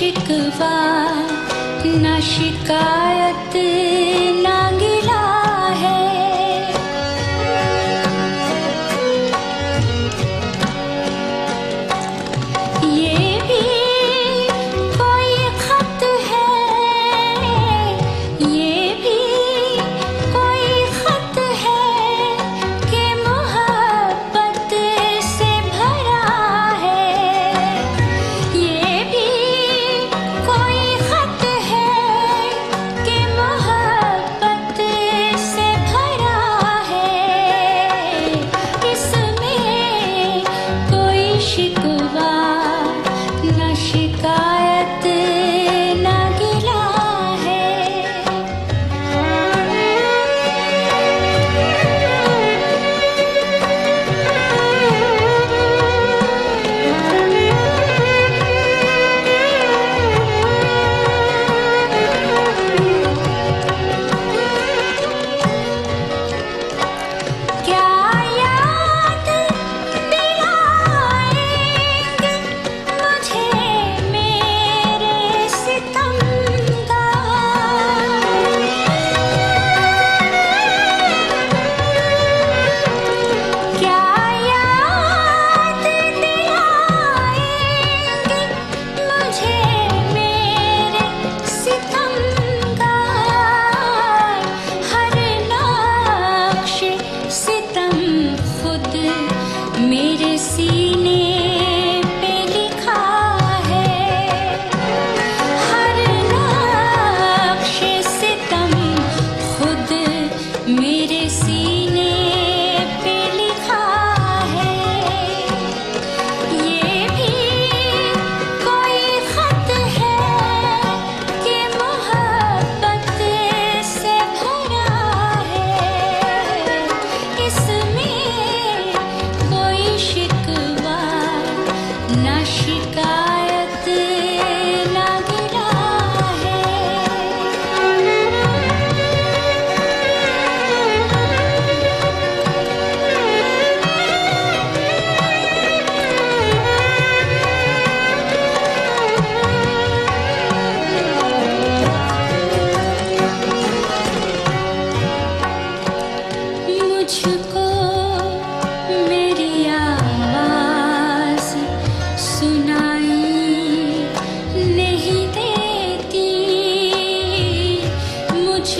शिकवा न शिकायत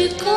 tu